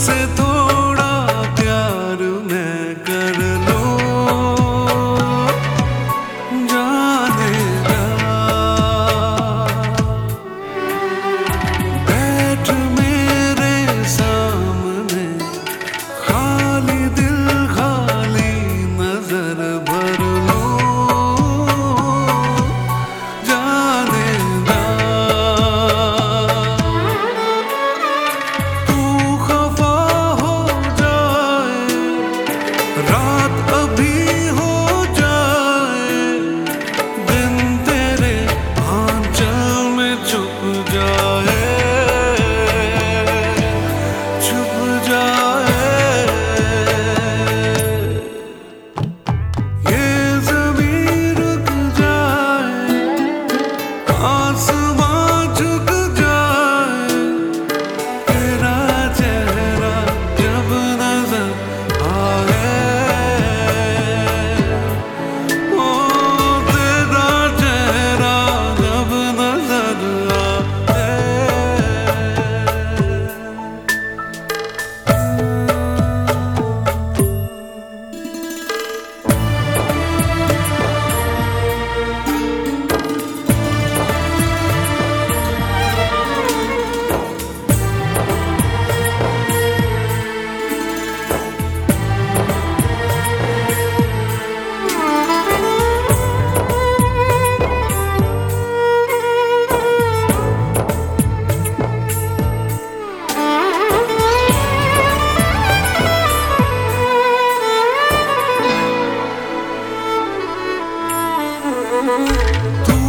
se Tu